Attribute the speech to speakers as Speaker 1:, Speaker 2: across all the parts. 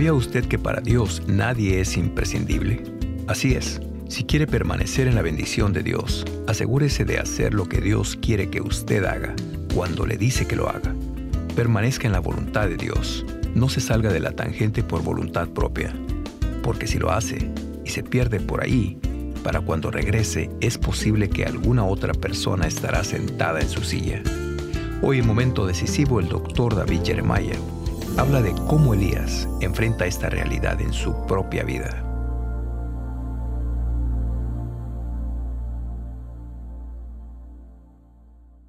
Speaker 1: ¿Sabía usted que para Dios nadie es imprescindible? Así es. Si quiere permanecer en la bendición de Dios, asegúrese de hacer lo que Dios quiere que usted haga, cuando le dice que lo haga. Permanezca en la voluntad de Dios. No se salga de la tangente por voluntad propia, porque si lo hace y se pierde por ahí, para cuando regrese es posible que alguna otra persona estará sentada en su silla. Hoy en momento decisivo el doctor David Jeremiah habla de cómo Elías enfrenta esta realidad en su propia vida.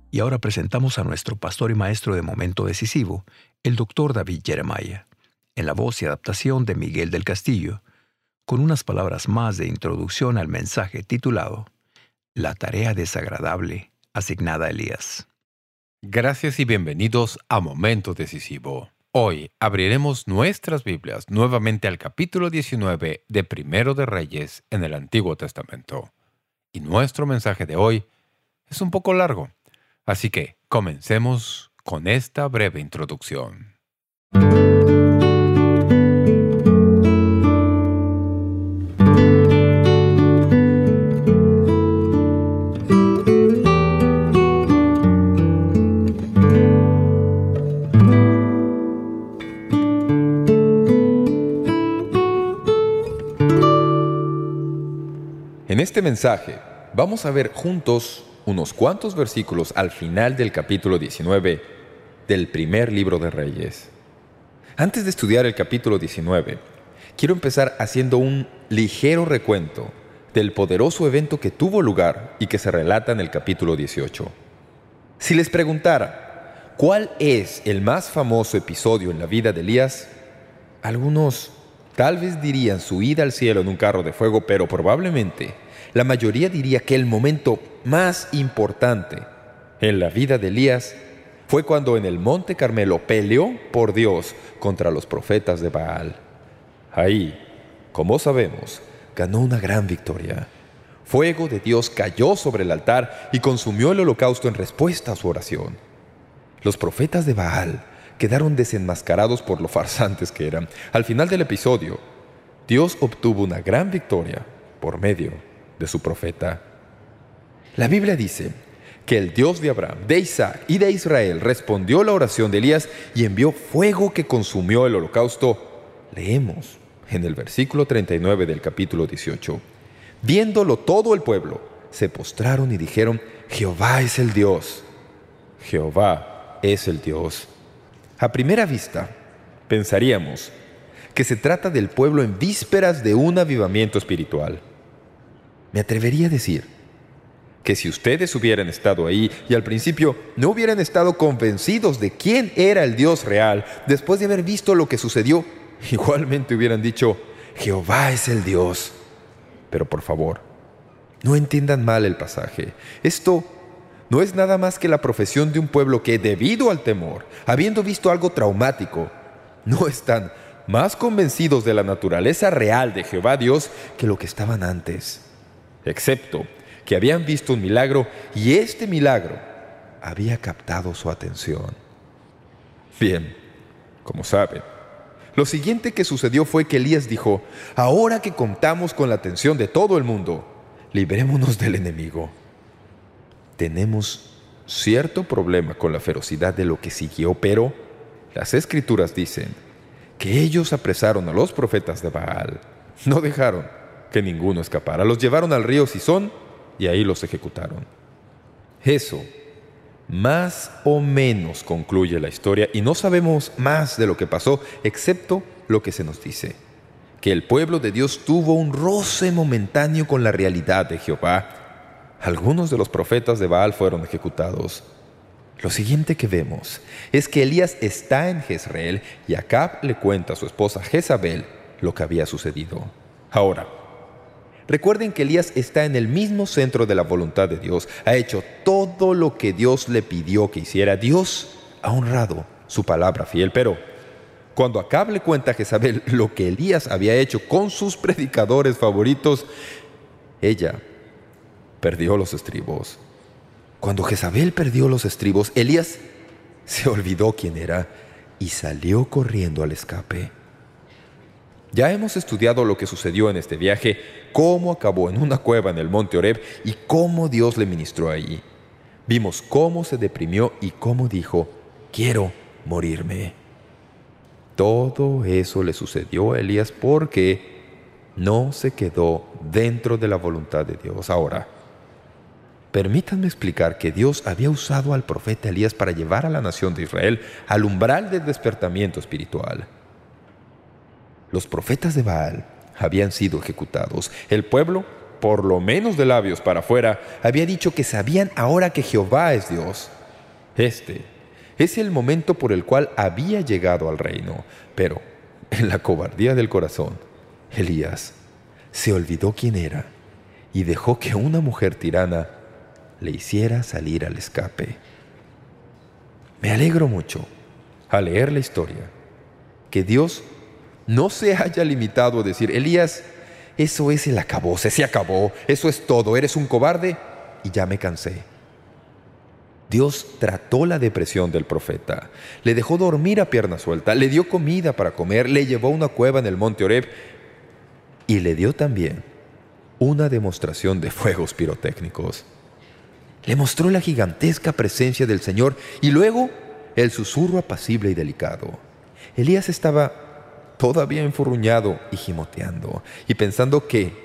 Speaker 1: Y ahora presentamos a nuestro pastor y maestro de momento decisivo, el doctor David Jeremiah, en la voz y adaptación de Miguel del Castillo, con unas palabras más de introducción al mensaje titulado La tarea desagradable asignada a Elías.
Speaker 2: Gracias y bienvenidos a Momento Decisivo. Hoy abriremos nuestras Biblias nuevamente al capítulo 19 de Primero de Reyes en el Antiguo Testamento. Y nuestro mensaje de hoy es un poco largo, Así que comencemos con esta breve introducción. Este mensaje vamos a ver juntos unos cuantos versículos al final del capítulo 19 del primer libro de Reyes. Antes de estudiar el capítulo 19, quiero empezar haciendo un ligero recuento del poderoso evento que tuvo lugar y que se relata en el capítulo 18. Si les preguntara, ¿cuál es el más famoso episodio en la vida de Elías? Algunos tal vez dirían su ida al cielo en un carro de fuego, pero probablemente la mayoría diría que el momento más importante en la vida de Elías fue cuando en el Monte Carmelo peleó por Dios contra los profetas de Baal. Ahí, como sabemos, ganó una gran victoria. Fuego de Dios cayó sobre el altar y consumió el holocausto en respuesta a su oración. Los profetas de Baal quedaron desenmascarados por lo farsantes que eran. Al final del episodio, Dios obtuvo una gran victoria por medio de su profeta. La Biblia dice que el Dios de Abraham, de Isaac y de Israel respondió la oración de Elías y envió fuego que consumió el holocausto. Leemos en el versículo 39 del capítulo 18. Viéndolo todo el pueblo, se postraron y dijeron, Jehová es el Dios. Jehová es el Dios. A primera vista, pensaríamos que se trata del pueblo en vísperas de un avivamiento espiritual. Me atrevería a decir que si ustedes hubieran estado ahí y al principio no hubieran estado convencidos de quién era el Dios real, después de haber visto lo que sucedió, igualmente hubieran dicho, Jehová es el Dios. Pero por favor, no entiendan mal el pasaje. Esto no es nada más que la profesión de un pueblo que, debido al temor, habiendo visto algo traumático, no están más convencidos de la naturaleza real de Jehová Dios que lo que estaban antes excepto que habían visto un milagro y este milagro había captado su atención. Bien, como saben, lo siguiente que sucedió fue que Elías dijo, ahora que contamos con la atención de todo el mundo, librémonos del enemigo. Tenemos cierto problema con la ferocidad de lo que siguió, pero las Escrituras dicen que ellos apresaron a los profetas de Baal, no dejaron que ninguno escapara. Los llevaron al río Sison y ahí los ejecutaron. Eso más o menos concluye la historia y no sabemos más de lo que pasó excepto lo que se nos dice, que el pueblo de Dios tuvo un roce momentáneo con la realidad de Jehová. Algunos de los profetas de Baal fueron ejecutados. Lo siguiente que vemos es que Elías está en Jezreel y Acab le cuenta a su esposa Jezabel lo que había sucedido. Ahora, Recuerden que Elías está en el mismo centro de la voluntad de Dios. Ha hecho todo lo que Dios le pidió que hiciera. Dios ha honrado su palabra fiel. Pero cuando Acab le cuenta a Jezabel lo que Elías había hecho con sus predicadores favoritos, ella perdió los estribos. Cuando Jezabel perdió los estribos, Elías se olvidó quién era y salió corriendo al escape. Ya hemos estudiado lo que sucedió en este viaje, cómo acabó en una cueva en el monte Oreb y cómo Dios le ministró allí. Vimos cómo se deprimió y cómo dijo, quiero morirme. Todo eso le sucedió a Elías porque no se quedó dentro de la voluntad de Dios. Ahora, permítanme explicar que Dios había usado al profeta Elías para llevar a la nación de Israel al umbral del despertamiento espiritual. Los profetas de Baal habían sido ejecutados. El pueblo, por lo menos de labios para afuera, había dicho que sabían ahora que Jehová es Dios. Este es el momento por el cual había llegado al reino. Pero, en la cobardía del corazón, Elías se olvidó quién era y dejó que una mujer tirana le hiciera salir al escape. Me alegro mucho, al leer la historia, que Dios no se haya limitado a decir, Elías, eso es el acabó, se acabó, eso es todo, eres un cobarde y ya me cansé. Dios trató la depresión del profeta, le dejó dormir a pierna suelta, le dio comida para comer, le llevó a una cueva en el monte Oreb y le dio también una demostración de fuegos pirotécnicos. Le mostró la gigantesca presencia del Señor y luego el susurro apacible y delicado. Elías estaba todavía enfurruñado y gimoteando, y pensando que,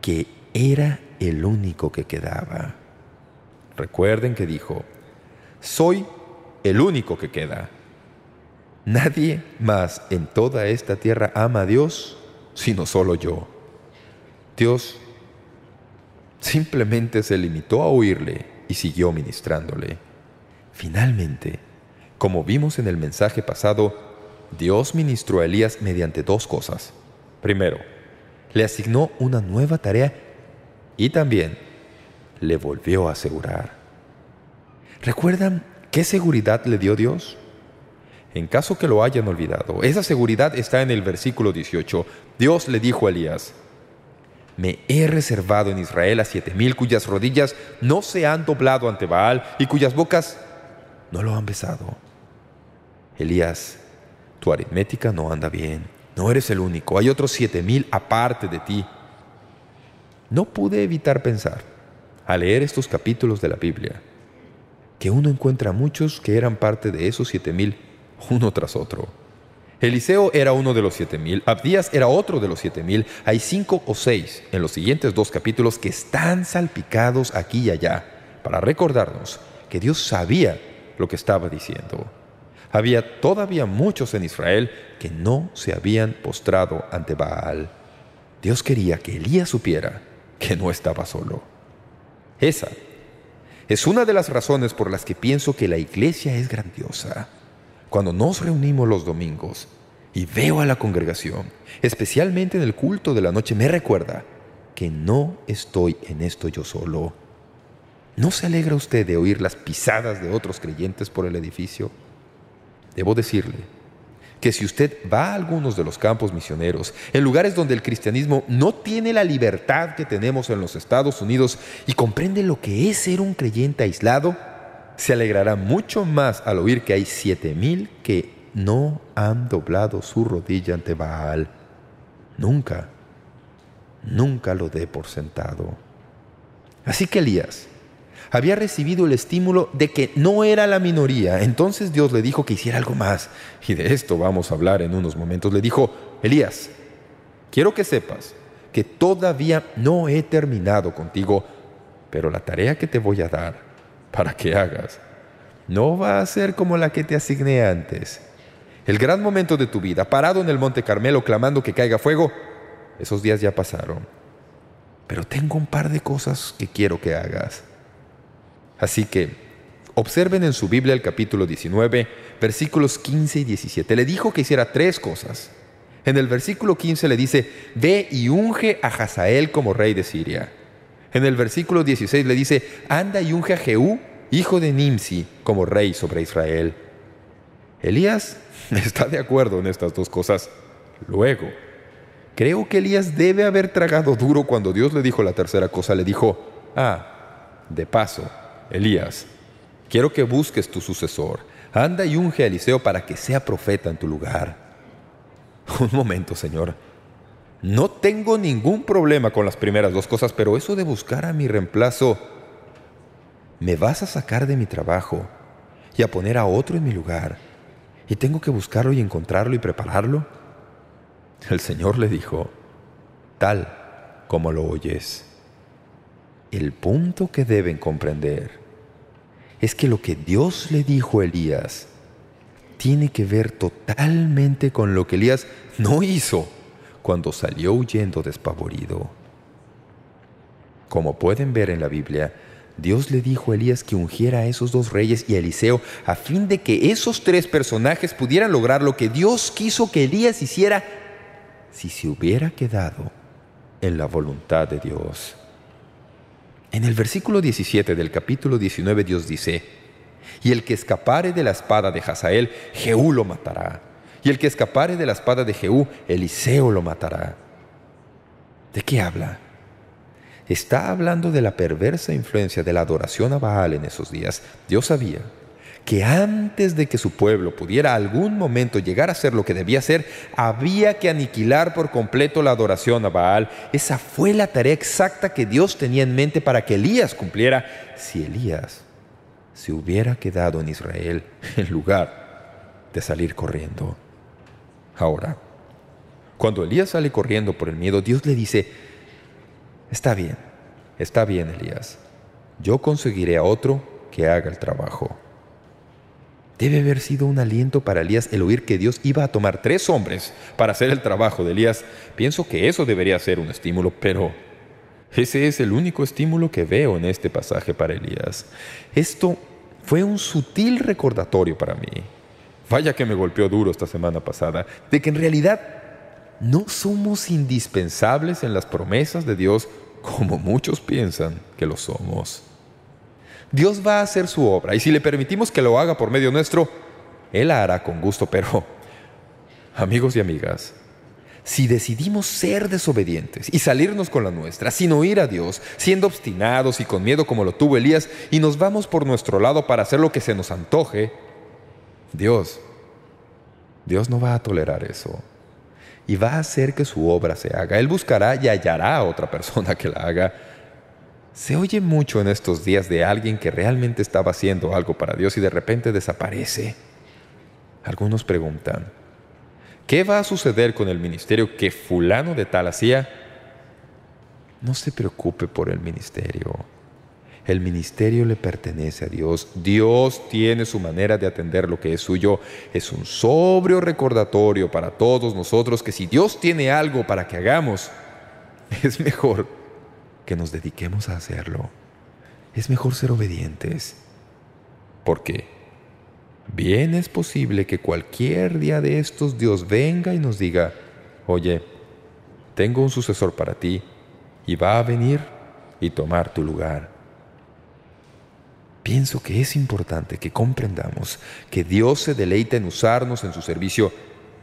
Speaker 2: que era el único que quedaba. Recuerden que dijo, soy el único que queda. Nadie más en toda esta tierra ama a Dios, sino solo yo. Dios simplemente se limitó a oírle y siguió ministrándole. Finalmente, como vimos en el mensaje pasado, Dios ministró a Elías mediante dos cosas. Primero, le asignó una nueva tarea y también le volvió a asegurar. ¿Recuerdan qué seguridad le dio Dios? En caso que lo hayan olvidado, esa seguridad está en el versículo 18. Dios le dijo a Elías, «Me he reservado en Israel a siete mil cuyas rodillas no se han doblado ante Baal y cuyas bocas no lo han besado». Elías tu aritmética no anda bien. No eres el único. Hay otros siete mil aparte de ti. No pude evitar pensar, al leer estos capítulos de la Biblia, que uno encuentra muchos que eran parte de esos siete mil, uno tras otro. Eliseo era uno de los siete mil, Abdías era otro de los siete mil. Hay cinco o seis en los siguientes dos capítulos que están salpicados aquí y allá para recordarnos que Dios sabía lo que estaba diciendo. Había todavía muchos en Israel que no se habían postrado ante Baal. Dios quería que Elías supiera que no estaba solo. Esa es una de las razones por las que pienso que la iglesia es grandiosa. Cuando nos reunimos los domingos y veo a la congregación, especialmente en el culto de la noche, me recuerda que no estoy en esto yo solo. ¿No se alegra usted de oír las pisadas de otros creyentes por el edificio? Debo decirle que si usted va a algunos de los campos misioneros, en lugares donde el cristianismo no tiene la libertad que tenemos en los Estados Unidos y comprende lo que es ser un creyente aislado, se alegrará mucho más al oír que hay siete mil que no han doblado su rodilla ante Baal. Nunca, nunca lo dé por sentado. Así que Elías había recibido el estímulo de que no era la minoría. Entonces Dios le dijo que hiciera algo más. Y de esto vamos a hablar en unos momentos. Le dijo, Elías, quiero que sepas que todavía no he terminado contigo, pero la tarea que te voy a dar para que hagas no va a ser como la que te asigné antes. El gran momento de tu vida, parado en el Monte Carmelo clamando que caiga fuego, esos días ya pasaron. Pero tengo un par de cosas que quiero que hagas. Así que observen en su Biblia el capítulo 19, versículos 15 y 17. Le dijo que hiciera tres cosas. En el versículo 15 le dice, ve y unge a Hazael como rey de Siria. En el versículo 16 le dice, anda y unge a Jehú, hijo de Nimsi, como rey sobre Israel. Elías está de acuerdo en estas dos cosas. Luego, creo que Elías debe haber tragado duro cuando Dios le dijo la tercera cosa. Le dijo, ah, de paso, Elías, quiero que busques tu sucesor. Anda y unge a Eliseo para que sea profeta en tu lugar. Un momento, Señor. No tengo ningún problema con las primeras dos cosas, pero eso de buscar a mi reemplazo, ¿me vas a sacar de mi trabajo y a poner a otro en mi lugar? ¿Y tengo que buscarlo y encontrarlo y prepararlo? El Señor le dijo, tal como lo oyes. El punto que deben comprender es que lo que Dios le dijo a Elías tiene que ver totalmente con lo que Elías no hizo cuando salió huyendo despavorido. Como pueden ver en la Biblia, Dios le dijo a Elías que ungiera a esos dos reyes y a Eliseo a fin de que esos tres personajes pudieran lograr lo que Dios quiso que Elías hiciera si se hubiera quedado en la voluntad de Dios. En el versículo 17 del capítulo 19 Dios dice, «Y el que escapare de la espada de Hazael, Jehú lo matará. Y el que escapare de la espada de Jehú, Eliseo lo matará». ¿De qué habla? Está hablando de la perversa influencia de la adoración a Baal en esos días. Dios sabía que antes de que su pueblo pudiera algún momento llegar a ser lo que debía ser, había que aniquilar por completo la adoración a Baal. Esa fue la tarea exacta que Dios tenía en mente para que Elías cumpliera si Elías se hubiera quedado en Israel en lugar de salir corriendo. Ahora, cuando Elías sale corriendo por el miedo, Dios le dice, «Está bien, está bien, Elías. Yo conseguiré a otro que haga el trabajo». Debe haber sido un aliento para Elías el oír que Dios iba a tomar tres hombres para hacer el trabajo de Elías. Pienso que eso debería ser un estímulo, pero ese es el único estímulo que veo en este pasaje para Elías. Esto fue un sutil recordatorio para mí. Vaya que me golpeó duro esta semana pasada, de que en realidad no somos indispensables en las promesas de Dios como muchos piensan que lo somos. Dios va a hacer su obra y si le permitimos que lo haga por medio nuestro, Él la hará con gusto, pero, amigos y amigas, si decidimos ser desobedientes y salirnos con la nuestra, sin oír a Dios, siendo obstinados y con miedo como lo tuvo Elías, y nos vamos por nuestro lado para hacer lo que se nos antoje, Dios, Dios no va a tolerar eso. Y va a hacer que su obra se haga. Él buscará y hallará a otra persona que la haga. Se oye mucho en estos días de alguien que realmente estaba haciendo algo para Dios y de repente desaparece. Algunos preguntan, ¿qué va a suceder con el ministerio que fulano de tal hacía? No se preocupe por el ministerio. El ministerio le pertenece a Dios. Dios tiene su manera de atender lo que es suyo. Es un sobrio recordatorio para todos nosotros que si Dios tiene algo para que hagamos, es mejor que nos dediquemos a hacerlo. Es mejor ser obedientes. Porque bien es posible que cualquier día de estos Dios venga y nos diga, oye, tengo un sucesor para ti y va a venir y tomar tu lugar. Pienso que es importante que comprendamos que Dios se deleita en usarnos en su servicio.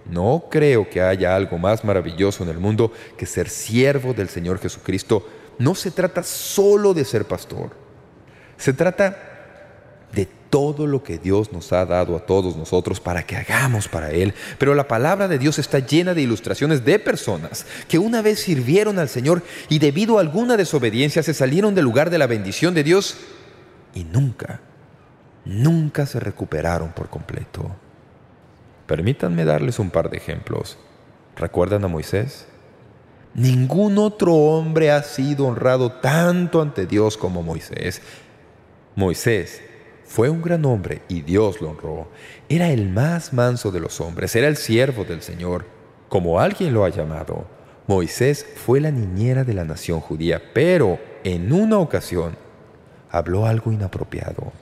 Speaker 2: No creo que haya algo más maravilloso en el mundo que ser siervo del Señor Jesucristo no se trata solo de ser pastor. Se trata de todo lo que Dios nos ha dado a todos nosotros para que hagamos para Él. Pero la palabra de Dios está llena de ilustraciones de personas que una vez sirvieron al Señor y debido a alguna desobediencia se salieron del lugar de la bendición de Dios y nunca, nunca se recuperaron por completo. Permítanme darles un par de ejemplos. ¿Recuerdan a Moisés? Ningún otro hombre ha sido honrado tanto ante Dios como Moisés. Moisés fue un gran hombre y Dios lo honró. Era el más manso de los hombres, era el siervo del Señor, como alguien lo ha llamado. Moisés fue la niñera de la nación judía, pero en una ocasión habló algo inapropiado.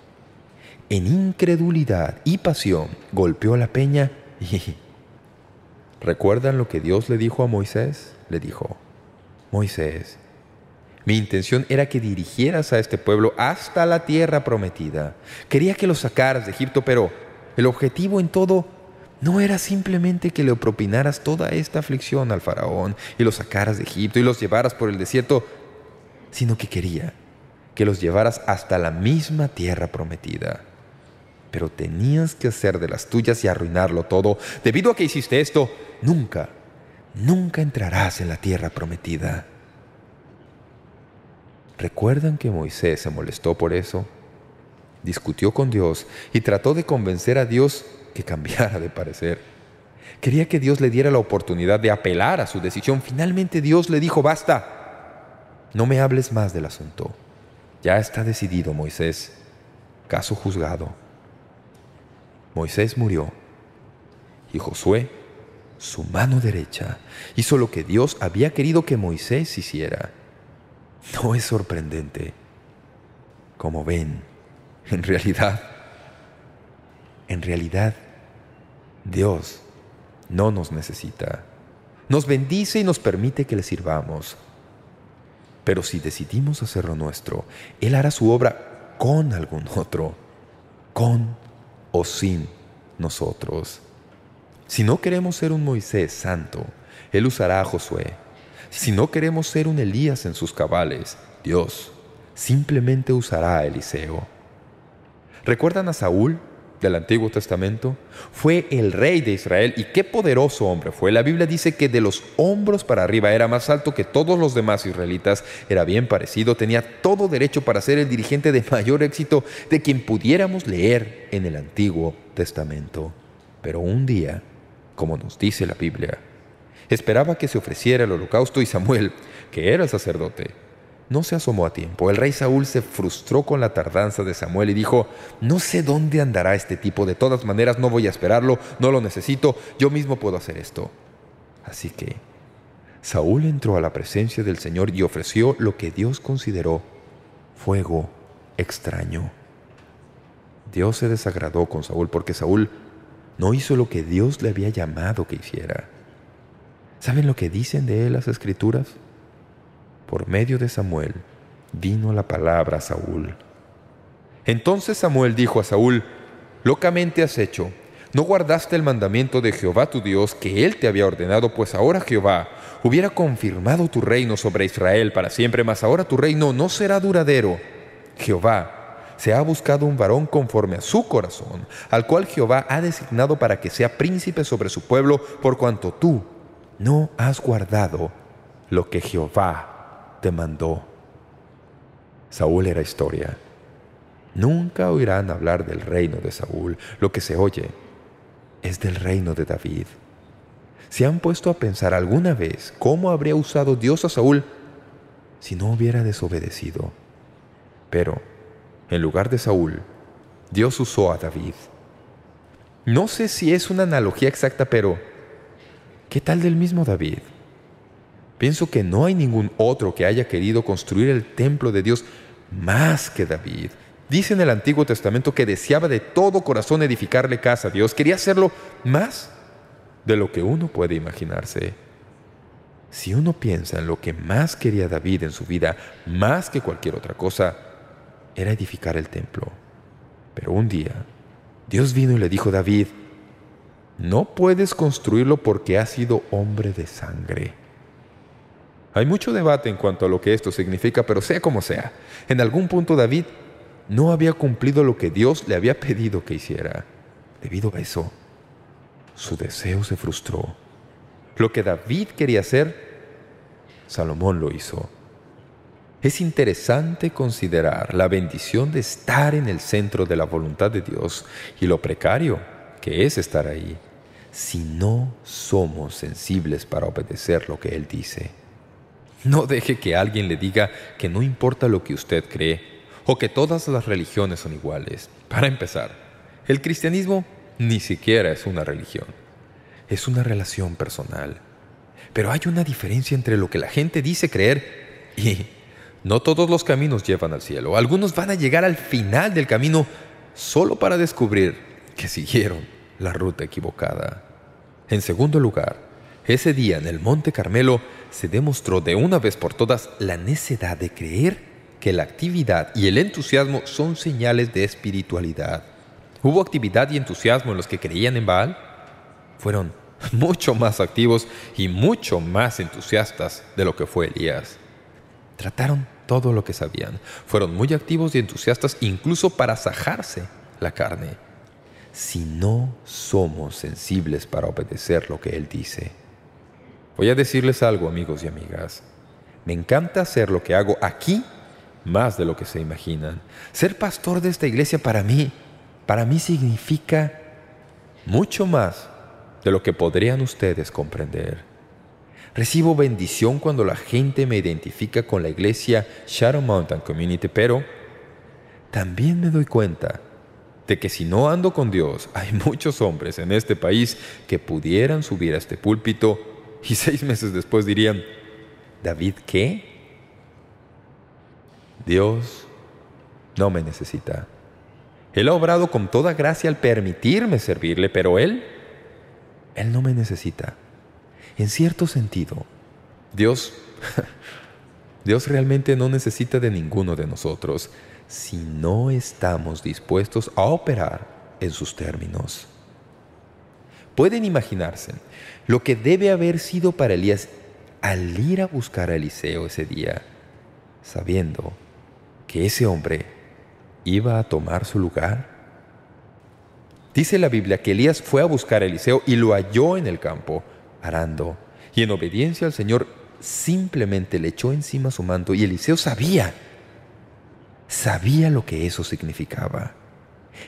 Speaker 2: En incredulidad y pasión golpeó la peña y... ¿Recuerdan lo que Dios le dijo a Moisés? le dijo, Moisés, mi intención era que dirigieras a este pueblo hasta la tierra prometida. Quería que lo sacaras de Egipto, pero el objetivo en todo no era simplemente que le propinaras toda esta aflicción al faraón y los sacaras de Egipto y los llevaras por el desierto, sino que quería que los llevaras hasta la misma tierra prometida. Pero tenías que hacer de las tuyas y arruinarlo todo. Debido a que hiciste esto, nunca, nunca entrarás en la tierra prometida. ¿Recuerdan que Moisés se molestó por eso? Discutió con Dios y trató de convencer a Dios que cambiara de parecer. Quería que Dios le diera la oportunidad de apelar a su decisión. Finalmente Dios le dijo, «Basta, no me hables más del asunto. Ya está decidido, Moisés. Caso juzgado». Moisés murió y Josué, su mano derecha, hizo lo que Dios había querido que Moisés hiciera. ¿No es sorprendente? Como ven, en realidad, en realidad, Dios no nos necesita. Nos bendice y nos permite que le sirvamos. Pero si decidimos hacerlo nuestro, Él hará su obra con algún otro, con sin nosotros. Si no queremos ser un Moisés santo, Él usará a Josué. Si no queremos ser un Elías en sus cabales, Dios simplemente usará a Eliseo. ¿Recuerdan a Saúl del Antiguo Testamento? Fue el rey de Israel y qué poderoso hombre fue. La Biblia dice que de los hombros para arriba era más alto que todos los demás israelitas, era bien parecido, tenía todo derecho para ser el dirigente de mayor éxito de quien pudiéramos leer en el Antiguo Testamento. Pero un día, como nos dice la Biblia, Esperaba que se ofreciera el holocausto y Samuel, que era el sacerdote, no se asomó a tiempo. El rey Saúl se frustró con la tardanza de Samuel y dijo, «No sé dónde andará este tipo, de todas maneras no voy a esperarlo, no lo necesito, yo mismo puedo hacer esto». Así que Saúl entró a la presencia del Señor y ofreció lo que Dios consideró fuego extraño. Dios se desagradó con Saúl porque Saúl no hizo lo que Dios le había llamado que hiciera. ¿Saben lo que dicen de él las Escrituras? Por medio de Samuel vino la palabra a Saúl. Entonces Samuel dijo a Saúl, «Locamente has hecho. No guardaste el mandamiento de Jehová tu Dios que Él te había ordenado, pues ahora Jehová hubiera confirmado tu reino sobre Israel para siempre, mas ahora tu reino no será duradero. Jehová se ha buscado un varón conforme a su corazón, al cual Jehová ha designado para que sea príncipe sobre su pueblo, por cuanto tú no has guardado lo que Jehová te mandó. Saúl era historia. Nunca oirán hablar del reino de Saúl. Lo que se oye es del reino de David. ¿Se han puesto a pensar alguna vez cómo habría usado Dios a Saúl si no hubiera desobedecido? Pero, en lugar de Saúl, Dios usó a David. No sé si es una analogía exacta, pero ¿Qué tal del mismo David? Pienso que no hay ningún otro que haya querido construir el templo de Dios más que David. Dice en el Antiguo Testamento que deseaba de todo corazón edificarle casa a Dios. Quería hacerlo más de lo que uno puede imaginarse. Si uno piensa en lo que más quería David en su vida, más que cualquier otra cosa, era edificar el templo. Pero un día, Dios vino y le dijo a David, no puedes construirlo porque has sido hombre de sangre. Hay mucho debate en cuanto a lo que esto significa, pero sea como sea, en algún punto David no había cumplido lo que Dios le había pedido que hiciera. Debido a eso, su deseo se frustró. Lo que David quería hacer, Salomón lo hizo. Es interesante considerar la bendición de estar en el centro de la voluntad de Dios y lo precario que es estar ahí si no somos sensibles para obedecer lo que Él dice. No deje que alguien le diga que no importa lo que usted cree o que todas las religiones son iguales. Para empezar, el cristianismo ni siquiera es una religión. Es una relación personal. Pero hay una diferencia entre lo que la gente dice creer y no todos los caminos llevan al cielo. Algunos van a llegar al final del camino solo para descubrir que siguieron la ruta equivocada. En segundo lugar, ese día en el Monte Carmelo se demostró de una vez por todas la necedad de creer que la actividad y el entusiasmo son señales de espiritualidad. ¿Hubo actividad y entusiasmo en los que creían en Baal? Fueron mucho más activos y mucho más entusiastas de lo que fue Elías. Trataron todo lo que sabían. Fueron muy activos y entusiastas incluso para sajarse la carne si no somos sensibles para obedecer lo que Él dice. Voy a decirles algo, amigos y amigas. Me encanta hacer lo que hago aquí más de lo que se imaginan. Ser pastor de esta iglesia para mí, para mí significa mucho más de lo que podrían ustedes comprender. Recibo bendición cuando la gente me identifica con la iglesia Shadow Mountain Community, pero también me doy cuenta de que si no ando con Dios, hay muchos hombres en este país que pudieran subir a este púlpito y seis meses después dirían, ¿David qué? Dios no me necesita. Él ha obrado con toda gracia al permitirme servirle, pero Él, Él no me necesita. En cierto sentido, Dios, Dios realmente no necesita de ninguno de nosotros si no estamos dispuestos a operar en sus términos. Pueden imaginarse lo que debe haber sido para Elías al ir a buscar a Eliseo ese día, sabiendo que ese hombre iba a tomar su lugar? Dice la Biblia que Elías fue a buscar a Eliseo y lo halló en el campo, arando, y en obediencia al Señor simplemente le echó encima su manto y Eliseo sabía, sabía lo que eso significaba.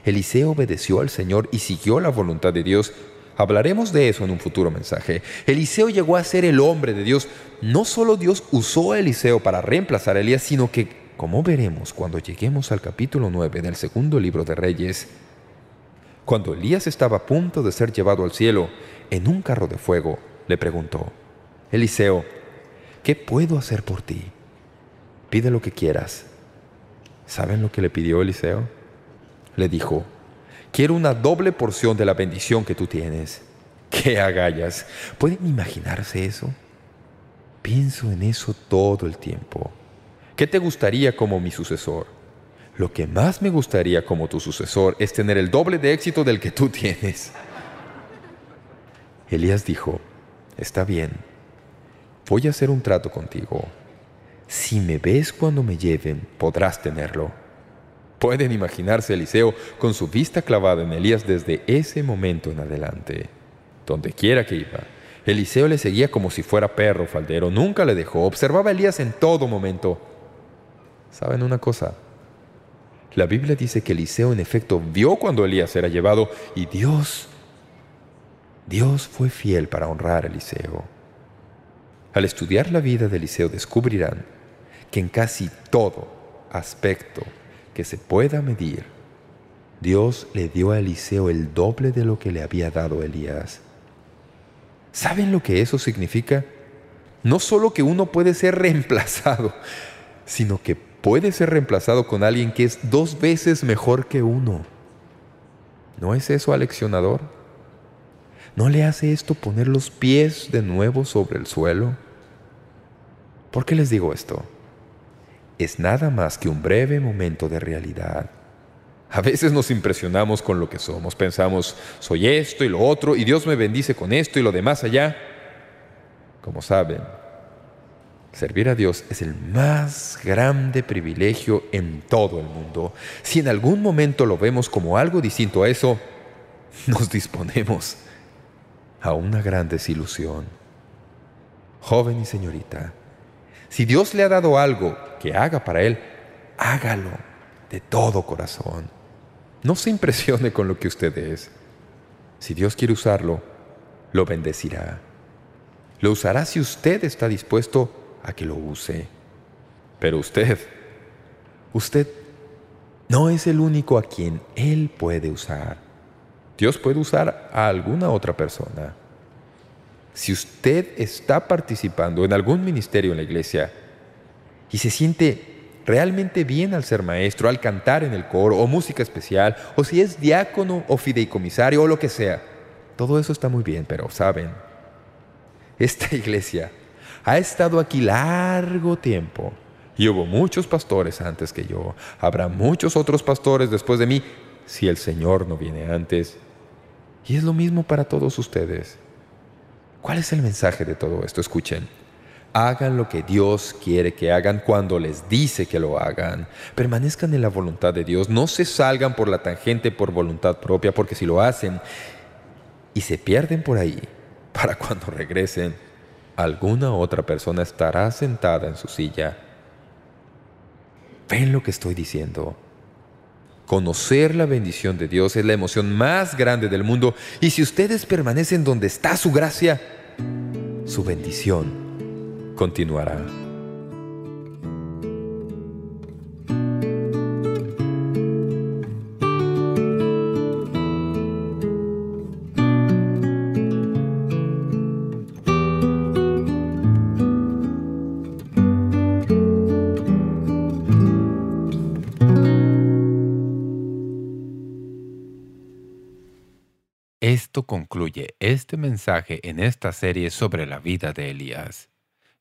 Speaker 2: Eliseo obedeció al Señor y siguió la voluntad de Dios. Hablaremos de eso en un futuro mensaje. Eliseo llegó a ser el hombre de Dios. No solo Dios usó a Eliseo para reemplazar a Elías, sino que como veremos cuando lleguemos al capítulo 9 del segundo libro de Reyes, cuando Elías estaba a punto de ser llevado al cielo en un carro de fuego, le preguntó, Eliseo, ¿qué puedo hacer por ti? Pide lo que quieras. ¿Saben lo que le pidió Eliseo? Le dijo, quiero una doble porción de la bendición que tú tienes. ¡Qué agallas! ¿Pueden imaginarse eso? Pienso en eso todo el tiempo. ¿Qué te gustaría como mi sucesor? Lo que más me gustaría como tu sucesor es tener el doble de éxito del que tú tienes. Elías dijo, está bien, voy a hacer un trato contigo. Si me ves cuando me lleven, podrás tenerlo. Pueden imaginarse Eliseo con su vista clavada en Elías desde ese momento en adelante. Donde quiera que iba, Eliseo le seguía como si fuera perro faldero. Nunca le dejó. Observaba a Elías en todo momento. ¿Saben una cosa? La Biblia dice que Eliseo en efecto vio cuando Elías era llevado y Dios, Dios fue fiel para honrar a Eliseo. Al estudiar la vida de Eliseo descubrirán que en casi todo aspecto que se pueda medir, Dios le dio a Eliseo el doble de lo que le había dado Elías. ¿Saben lo que eso significa? No solo que uno puede ser reemplazado, sino que puede ser reemplazado con alguien que es dos veces mejor que uno. ¿No es eso aleccionador? ¿No le hace esto poner los pies de nuevo sobre el suelo? ¿Por qué les digo esto? Es nada más que un breve momento de realidad. A veces nos impresionamos con lo que somos. Pensamos, soy esto y lo otro, y Dios me bendice con esto y lo demás allá. Como saben, Servir a Dios es el más grande privilegio en todo el mundo. Si en algún momento lo vemos como algo distinto a eso, nos disponemos a una gran desilusión. Joven y señorita, si Dios le ha dado algo que haga para Él, hágalo de todo corazón. No se impresione con lo que usted es. Si Dios quiere usarlo, lo bendecirá. Lo usará si usted está dispuesto a que lo use. Pero usted, usted no es el único a quien Él puede usar. Dios puede usar a alguna otra persona. Si usted está participando en algún ministerio en la iglesia y se siente realmente bien al ser maestro, al cantar en el coro o música especial, o si es diácono o fideicomisario o lo que sea, todo eso está muy bien, pero ¿saben? Esta iglesia ha estado aquí largo tiempo y hubo muchos pastores antes que yo. Habrá muchos otros pastores después de mí si el Señor no viene antes. Y es lo mismo para todos ustedes. ¿Cuál es el mensaje de todo esto? Escuchen. Hagan lo que Dios quiere que hagan cuando les dice que lo hagan. Permanezcan en la voluntad de Dios. No se salgan por la tangente por voluntad propia, porque si lo hacen y se pierden por ahí, para cuando regresen, alguna otra persona estará sentada en su silla. ¿Ven lo que estoy diciendo? Conocer la bendición de Dios es la emoción más grande del mundo y si ustedes permanecen donde está su gracia, su bendición continuará.
Speaker 1: Concluye este mensaje en esta serie sobre la vida de Elías.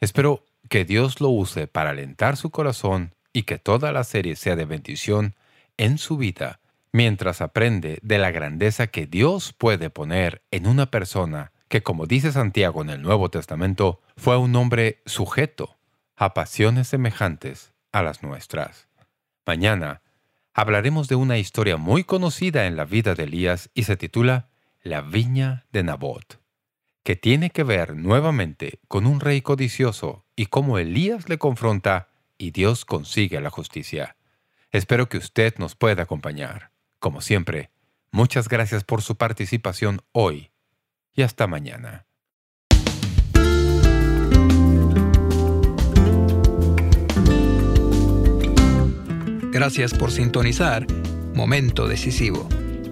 Speaker 1: Espero que Dios lo use para alentar su corazón y que toda la serie sea de bendición en su vida mientras aprende de la grandeza que Dios puede poner en una persona que, como dice Santiago en el Nuevo Testamento, fue un hombre sujeto a pasiones semejantes a las nuestras. Mañana hablaremos de una historia muy conocida en la vida de Elías y se titula La viña de Nabot que tiene que ver nuevamente con un rey codicioso y cómo Elías le confronta y Dios consigue la justicia. Espero que usted nos pueda acompañar. Como siempre, muchas gracias por su participación hoy y hasta mañana. Gracias por sintonizar Momento Decisivo.